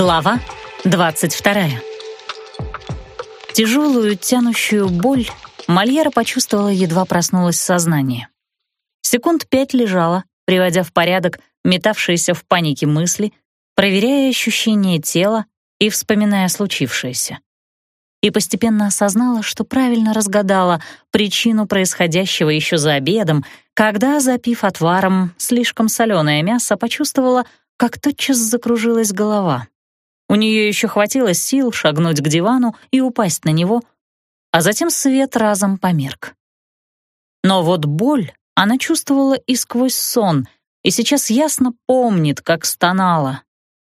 Глава 22. Тяжелую, тянущую боль Мольера почувствовала, едва проснулась сознание. Секунд пять лежала, приводя в порядок метавшиеся в панике мысли, проверяя ощущения тела и вспоминая случившееся. И постепенно осознала, что правильно разгадала причину происходящего еще за обедом, когда, запив отваром слишком соленое мясо, почувствовала, как тотчас закружилась голова. У нее еще хватило сил шагнуть к дивану и упасть на него, а затем свет разом померк. Но вот боль она чувствовала и сквозь сон, и сейчас ясно помнит, как стонала.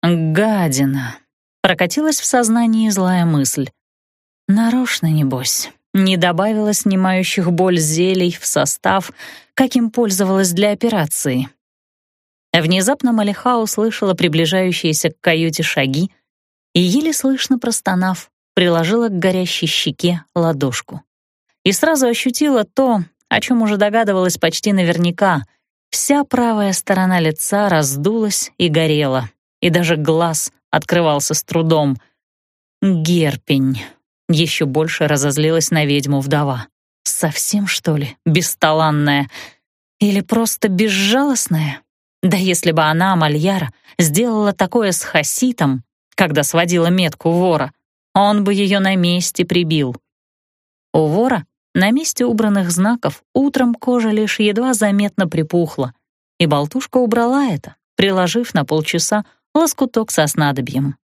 «Гадина!» — прокатилась в сознании злая мысль. «Нарочно, небось» не добавила снимающих боль зелий в состав, каким пользовалась для операции. Внезапно Малиха услышала приближающиеся к каюте шаги и, еле слышно простонав, приложила к горящей щеке ладошку. И сразу ощутила то, о чем уже догадывалась почти наверняка. Вся правая сторона лица раздулась и горела, и даже глаз открывался с трудом. Герпень. Еще больше разозлилась на ведьму вдова. Совсем, что ли, бесталанная? Или просто безжалостная? Да если бы она, Мальяра, сделала такое с Хаситом, когда сводила метку вора, он бы ее на месте прибил. У вора на месте убранных знаков утром кожа лишь едва заметно припухла, и болтушка убрала это, приложив на полчаса лоскуток со снадобьем.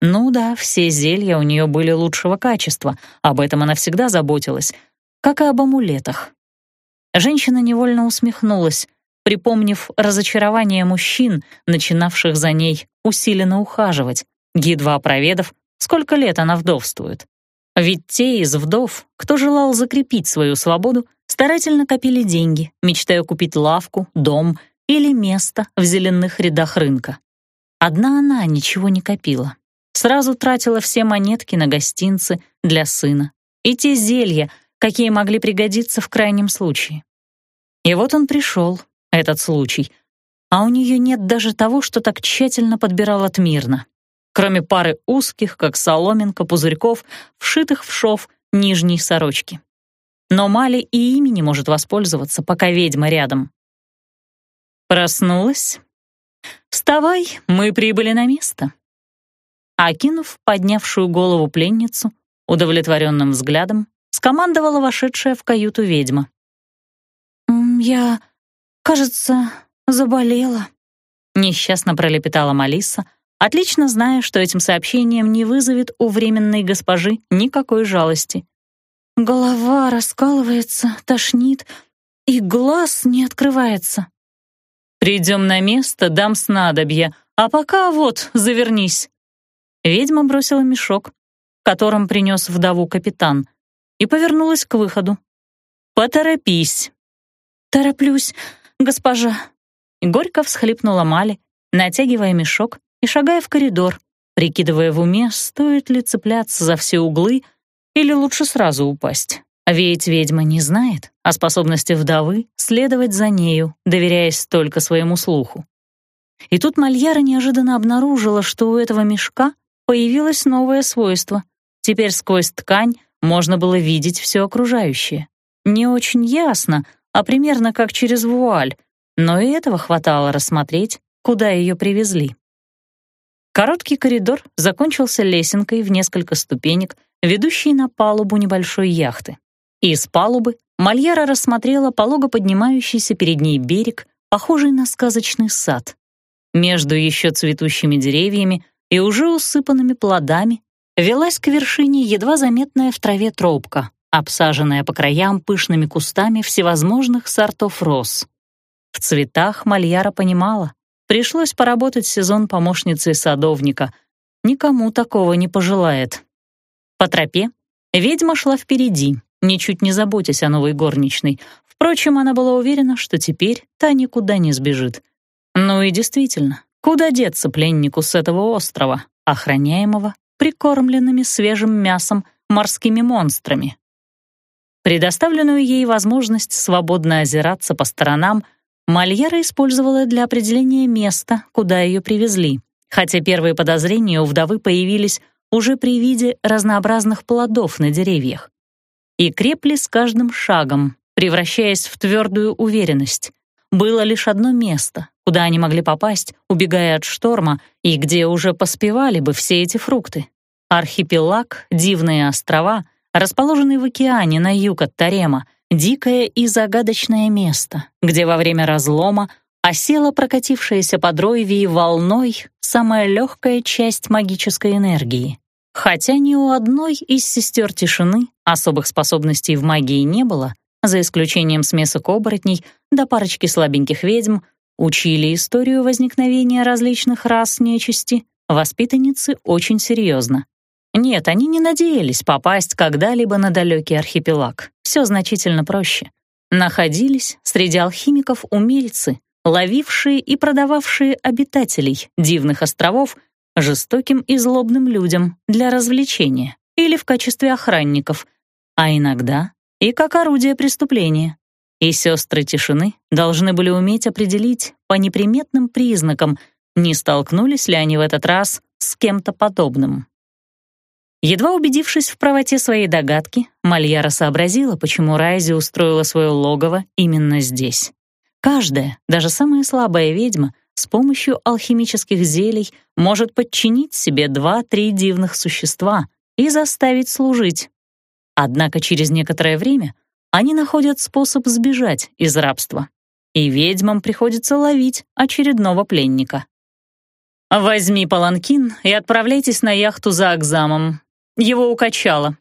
Ну да, все зелья у нее были лучшего качества, об этом она всегда заботилась, как и об амулетах. Женщина невольно усмехнулась, припомнив разочарование мужчин, начинавших за ней усиленно ухаживать, едва проведав, сколько лет она вдовствует. Ведь те из вдов, кто желал закрепить свою свободу, старательно копили деньги, мечтая купить лавку, дом или место в зеленых рядах рынка. Одна она ничего не копила. Сразу тратила все монетки на гостинцы для сына и те зелья, какие могли пригодиться в крайнем случае. И вот он пришел, этот случай, а у нее нет даже того, что так тщательно подбирал Отмирно кроме пары узких, как соломинка, пузырьков, вшитых в шов нижней сорочки. Но Мали и ими не может воспользоваться, пока ведьма рядом. Проснулась? «Вставай, мы прибыли на место». Окинув поднявшую голову пленницу, удовлетворенным взглядом, скомандовала вошедшая в каюту ведьма. «Я, кажется, заболела», — несчастно пролепетала Малиса, отлично зная, что этим сообщением не вызовет у временной госпожи никакой жалости. Голова раскалывается, тошнит, и глаз не открывается. «Придем на место, дам снадобье, а пока вот, завернись». Ведьма бросила мешок, которым принес вдову капитан, и повернулась к выходу. «Поторопись». «Тороплюсь, госпожа». Горько всхлипнула Мали, натягивая мешок и шагая в коридор, прикидывая в уме, стоит ли цепляться за все углы или лучше сразу упасть. Ведь ведьма не знает о способности вдовы следовать за нею, доверяясь только своему слуху. И тут Мальяра неожиданно обнаружила, что у этого мешка появилось новое свойство. Теперь сквозь ткань можно было видеть все окружающее. Не очень ясно, а примерно как через вуаль, но и этого хватало рассмотреть, куда ее привезли. Короткий коридор закончился лесенкой в несколько ступенек, ведущей на палубу небольшой яхты. И с палубы Мальяра рассмотрела полого поднимающийся перед ней берег, похожий на сказочный сад. Между еще цветущими деревьями и уже усыпанными плодами велась к вершине едва заметная в траве тропка, обсаженная по краям пышными кустами всевозможных сортов роз. В цветах Мальяра понимала, Пришлось поработать сезон помощницей садовника. Никому такого не пожелает. По тропе ведьма шла впереди, ничуть не заботясь о новой горничной. Впрочем, она была уверена, что теперь та никуда не сбежит. Ну и действительно, куда деться пленнику с этого острова, охраняемого прикормленными свежим мясом морскими монстрами? Предоставленную ей возможность свободно озираться по сторонам — Мальера использовала для определения места, куда ее привезли, хотя первые подозрения у вдовы появились уже при виде разнообразных плодов на деревьях и крепли с каждым шагом, превращаясь в твердую уверенность. Было лишь одно место, куда они могли попасть, убегая от шторма, и где уже поспевали бы все эти фрукты. Архипелаг, дивные острова, расположенные в океане на юг от Тарема, дикое и загадочное место, где во время разлома осела прокатившаяся по Дройвии волной самая легкая часть магической энергии. Хотя ни у одной из сестер тишины особых способностей в магии не было, за исключением смесок оборотней да парочки слабеньких ведьм, учили историю возникновения различных рас нечисти воспитанницы очень серьезно. Нет, они не надеялись попасть когда-либо на далекий архипелаг. Все значительно проще. Находились среди алхимиков умельцы, ловившие и продававшие обитателей дивных островов жестоким и злобным людям для развлечения или в качестве охранников, а иногда и как орудие преступления. И сестры тишины должны были уметь определить по неприметным признакам, не столкнулись ли они в этот раз с кем-то подобным. Едва убедившись в правоте своей догадки, Мальяра сообразила, почему Райзи устроила свое логово именно здесь. Каждая, даже самая слабая ведьма, с помощью алхимических зелий может подчинить себе два-три дивных существа и заставить служить. Однако через некоторое время они находят способ сбежать из рабства, и ведьмам приходится ловить очередного пленника. «Возьми паланкин и отправляйтесь на яхту за Акзамом. Его укачало».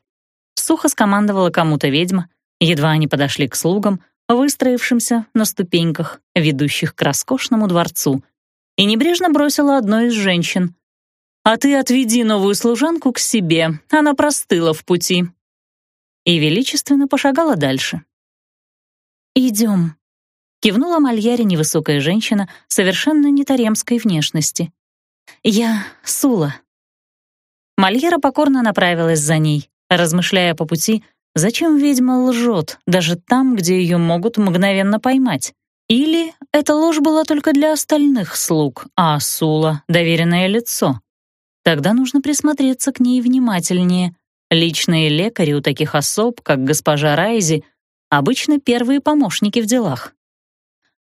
Сухо скомандовала кому-то ведьма, едва они подошли к слугам, выстроившимся на ступеньках, ведущих к роскошному дворцу, и небрежно бросила одной из женщин. «А ты отведи новую служанку к себе, она простыла в пути». И величественно пошагала дальше. «Идем», — кивнула Мальяре невысокая женщина совершенно не таремской внешности. «Я Сула». Мальяра покорно направилась за ней, размышляя по пути — Зачем ведьма лжет, даже там, где ее могут мгновенно поймать? Или эта ложь была только для остальных слуг, а Сула — доверенное лицо? Тогда нужно присмотреться к ней внимательнее. Личные лекари у таких особ, как госпожа Райзи, обычно первые помощники в делах.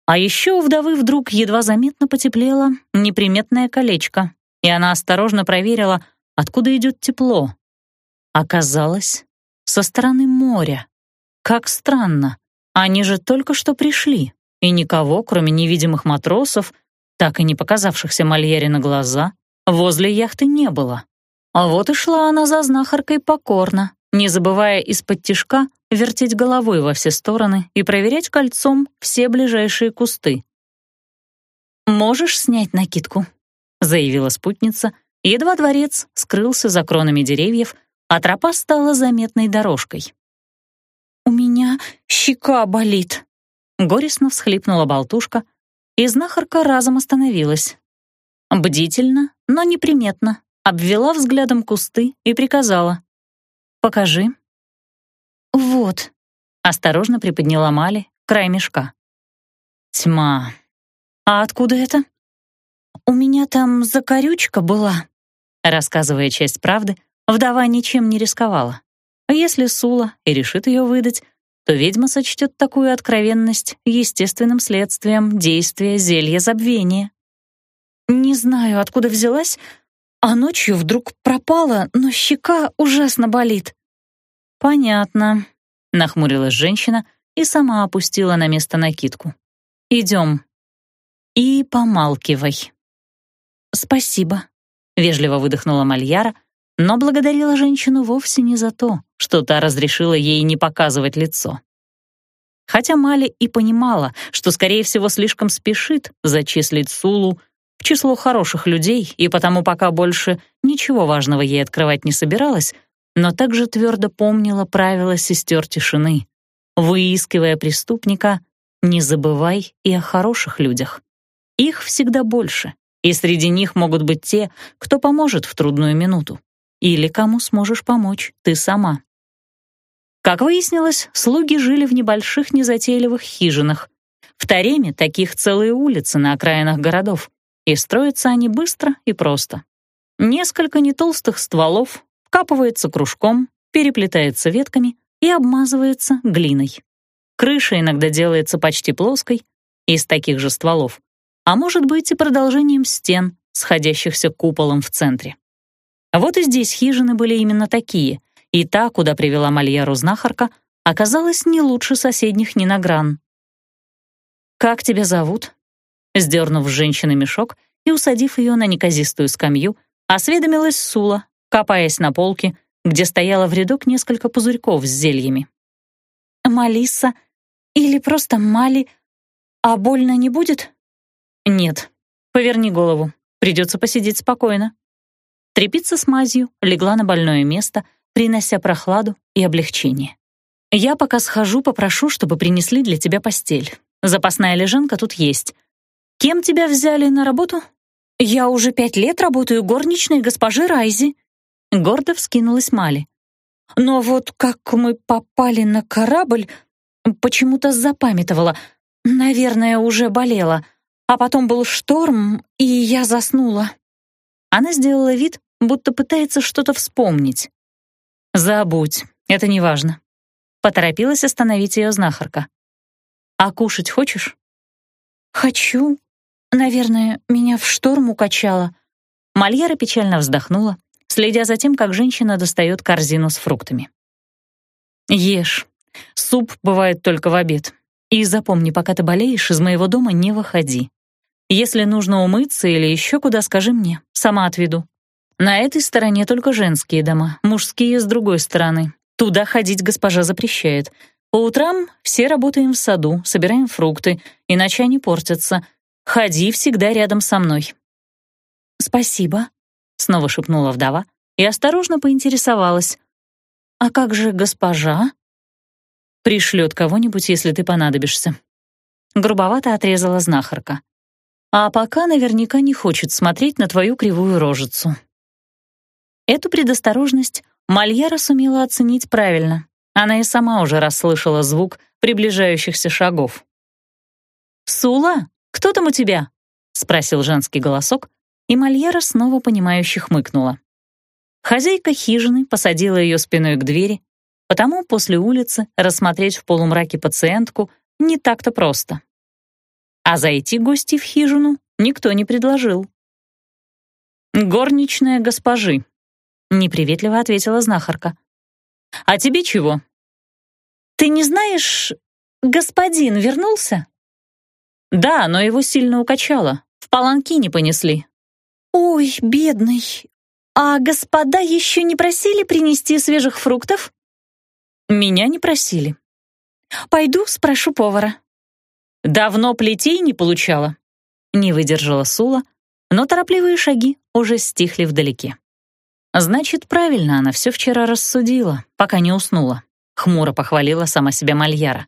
А еще у вдовы вдруг едва заметно потеплело неприметное колечко, и она осторожно проверила, откуда идет тепло. Оказалось, со стороны моря. Как странно, они же только что пришли, и никого, кроме невидимых матросов, так и не показавшихся Мольере на глаза, возле яхты не было. А вот и шла она за знахаркой покорно, не забывая из-под тишка вертеть головой во все стороны и проверять кольцом все ближайшие кусты. «Можешь снять накидку?» — заявила спутница, едва дворец скрылся за кронами деревьев, а тропа стала заметной дорожкой. «У меня щека болит», — горестно всхлипнула болтушка, и знахарка разом остановилась. Бдительно, но неприметно, обвела взглядом кусты и приказала. «Покажи». «Вот», — осторожно приподняла Мали край мешка. «Тьма. А откуда это?» «У меня там закорючка была», — рассказывая часть правды, Вдова ничем не рисковала. А если Сула и решит ее выдать, то ведьма сочтет такую откровенность естественным следствием действия зелья забвения. Не знаю, откуда взялась, а ночью вдруг пропала, но щека ужасно болит. Понятно, нахмурилась женщина и сама опустила на место накидку. Идем. И помалкивай. Спасибо, вежливо выдохнула Мальяра, но благодарила женщину вовсе не за то, что та разрешила ей не показывать лицо. Хотя Мали и понимала, что, скорее всего, слишком спешит зачислить Сулу в число хороших людей, и потому пока больше ничего важного ей открывать не собиралась, но также твердо помнила правила сестер тишины. Выискивая преступника, не забывай и о хороших людях. Их всегда больше, и среди них могут быть те, кто поможет в трудную минуту или кому сможешь помочь ты сама. Как выяснилось, слуги жили в небольших незатейливых хижинах. В Тареме таких целые улицы на окраинах городов. и строятся они быстро и просто. Несколько нетолстых стволов вкапывается кружком, переплетается ветками и обмазывается глиной. Крыша иногда делается почти плоской, из таких же стволов, а может быть и продолжением стен, сходящихся куполом в центре. Вот и здесь хижины были именно такие, и та, куда привела Мальяру знахарка, оказалась не лучше соседних ни. «Как тебя зовут?» Сдернув с женщины мешок и усадив ее на неказистую скамью, осведомилась Сула, копаясь на полке, где стояло в рядок несколько пузырьков с зельями. «Малиса или просто Мали, а больно не будет?» «Нет. Поверни голову. Придется посидеть спокойно». Трепица с мазью легла на больное место, принося прохладу и облегчение. «Я пока схожу, попрошу, чтобы принесли для тебя постель. Запасная лежанка тут есть. Кем тебя взяли на работу?» «Я уже пять лет работаю горничной госпожи Райзи», — гордо вскинулась Мали. «Но вот как мы попали на корабль, почему-то запамятовала. Наверное, уже болела. А потом был шторм, и я заснула». Она сделала вид, будто пытается что-то вспомнить. «Забудь, это не важно». Поторопилась остановить ее знахарка. «А кушать хочешь?» «Хочу. Наверное, меня в шторм укачало». Мальяра печально вздохнула, следя за тем, как женщина достает корзину с фруктами. «Ешь. Суп бывает только в обед. И запомни, пока ты болеешь, из моего дома не выходи. Если нужно умыться или еще куда, скажи мне, сама отведу. На этой стороне только женские дома, мужские с другой стороны. Туда ходить госпожа запрещает. По утрам все работаем в саду, собираем фрукты, иначе они портятся. Ходи всегда рядом со мной». «Спасибо», — снова шепнула вдова и осторожно поинтересовалась. «А как же госпожа?» «Пришлет кого-нибудь, если ты понадобишься». Грубовато отрезала знахарка а пока наверняка не хочет смотреть на твою кривую рожицу. Эту предосторожность Мальяра сумела оценить правильно. Она и сама уже расслышала звук приближающихся шагов. «Сула, кто там у тебя?» — спросил женский голосок, и Мальяра снова понимающе хмыкнула. Хозяйка хижины посадила ее спиной к двери, потому после улицы рассмотреть в полумраке пациентку не так-то просто а зайти гости в хижину никто не предложил. «Горничная госпожи», — неприветливо ответила знахарка. «А тебе чего?» «Ты не знаешь, господин вернулся?» «Да, но его сильно укачало. В паланки не понесли». «Ой, бедный. А господа еще не просили принести свежих фруктов?» «Меня не просили». «Пойду спрошу повара». Давно плетей не получала?» Не выдержала Сула, но торопливые шаги уже стихли вдалеке. «Значит, правильно она все вчера рассудила, пока не уснула», — хмуро похвалила сама себя Мальяра.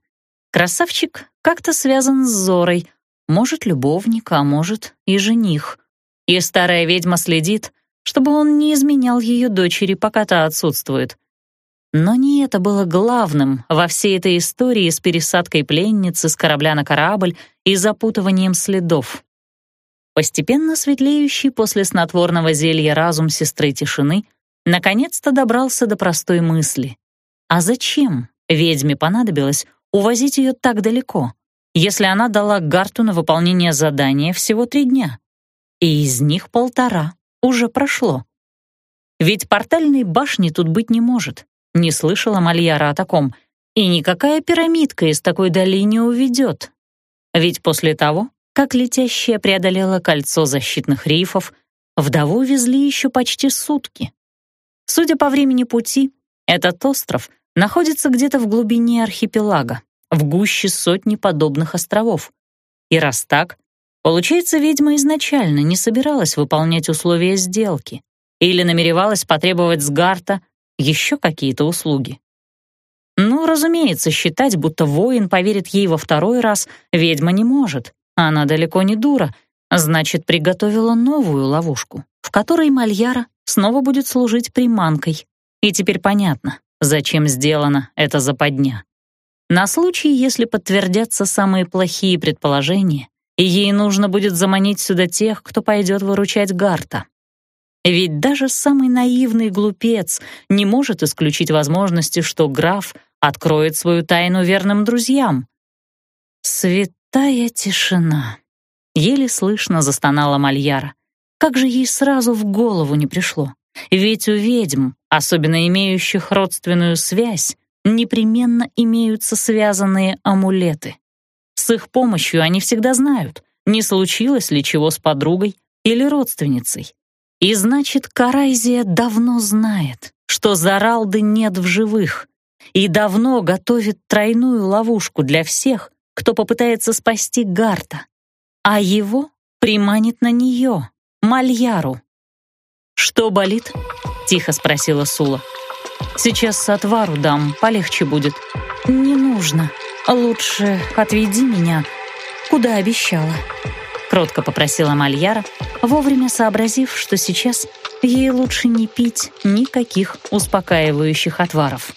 «Красавчик как-то связан с Зорой, может, любовник, а может, и жених. И старая ведьма следит, чтобы он не изменял ее дочери, пока та отсутствует. Но не это было главным во всей этой истории с пересадкой пленницы с корабля на корабль и запутыванием следов. Постепенно светлеющий после снотворного зелья разум сестры тишины наконец-то добрался до простой мысли. А зачем ведьме понадобилось увозить ее так далеко, если она дала Гарту на выполнение задания всего три дня? И из них полтора уже прошло. Ведь портальной башни тут быть не может. Не слышала Мальяра о таком. И никакая пирамидка из такой дали не уведет. Ведь после того, как летящая преодолела кольцо защитных рифов, вдову везли еще почти сутки. Судя по времени пути, этот остров находится где-то в глубине архипелага, в гуще сотни подобных островов. И раз так, получается, ведьма изначально не собиралась выполнять условия сделки или намеревалась потребовать с Гарта еще какие-то услуги. Ну, разумеется, считать, будто воин поверит ей во второй раз, ведьма не может. Она далеко не дура, значит, приготовила новую ловушку, в которой Мальяра снова будет служить приманкой. И теперь понятно, зачем сделана эта западня. На случай, если подтвердятся самые плохие предположения, и ей нужно будет заманить сюда тех, кто пойдет выручать Гарта. Ведь даже самый наивный глупец не может исключить возможности, что граф откроет свою тайну верным друзьям. Святая тишина. Еле слышно застонала Мальяра. Как же ей сразу в голову не пришло? Ведь у ведьм, особенно имеющих родственную связь, непременно имеются связанные амулеты. С их помощью они всегда знают, не случилось ли чего с подругой или родственницей. И значит, Карайзия давно знает, что Заралды нет в живых, и давно готовит тройную ловушку для всех, кто попытается спасти Гарта, а его приманит на нее, Мальяру. «Что болит?» — тихо спросила Сула. «Сейчас отвару дам, полегче будет». «Не нужно», «Лучше отведи меня, куда обещала», — кротко попросила Мальяра, вовремя сообразив, что сейчас ей лучше не пить никаких успокаивающих отваров.